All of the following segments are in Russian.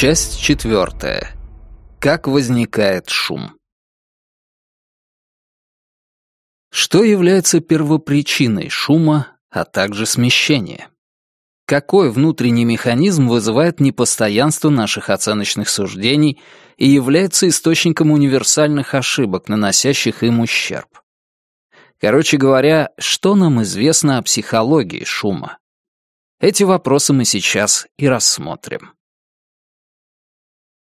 Часть четвертая. Как возникает шум? Что является первопричиной шума, а также смещения? Какой внутренний механизм вызывает непостоянство наших оценочных суждений и является источником универсальных ошибок, наносящих им ущерб? Короче говоря, что нам известно о психологии шума? Эти вопросы мы сейчас и рассмотрим.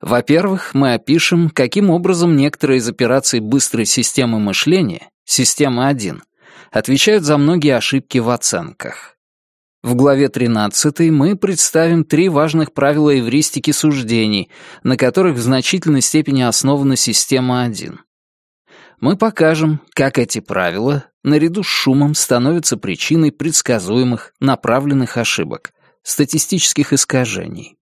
Во-первых, мы опишем, каким образом некоторые из операций быстрой системы мышления, система 1, отвечают за многие ошибки в оценках. В главе 13 мы представим три важных правила эвристики суждений, на которых в значительной степени основана система 1. Мы покажем, как эти правила, наряду с шумом, становятся причиной предсказуемых, направленных ошибок, статистических искажений.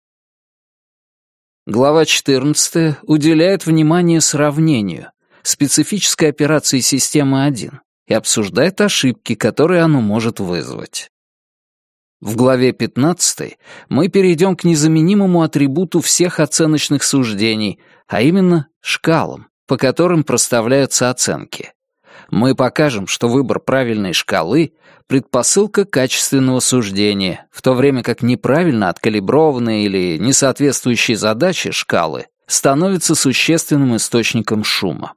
Глава 14 уделяет внимание сравнению, специфической операции системы 1 и обсуждает ошибки, которые оно может вызвать. В главе 15 мы перейдем к незаменимому атрибуту всех оценочных суждений, а именно шкалам, по которым проставляются оценки. Мы покажем, что выбор правильной шкалы предпосылка качественного суждения, в то время как неправильно откалиброванные или несоответствующие задаче шкалы становятся существенным источником шума.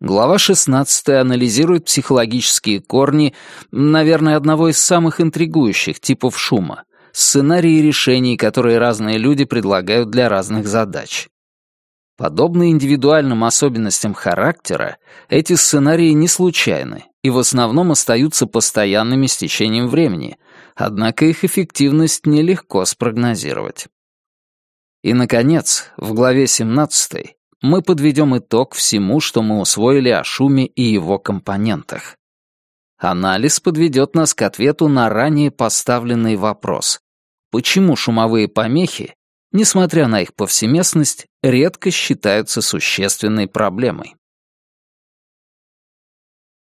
Глава 16 анализирует психологические корни, наверное, одного из самых интригующих типов шума — сценарии решений, которые разные люди предлагают для разных задач. Подобно индивидуальным особенностям характера, эти сценарии не случайны и в основном остаются постоянными с течением времени, однако их эффективность нелегко спрогнозировать. И, наконец, в главе 17 мы подведем итог всему, что мы усвоили о шуме и его компонентах. Анализ подведет нас к ответу на ранее поставленный вопрос. Почему шумовые помехи несмотря на их повсеместность, редко считаются существенной проблемой.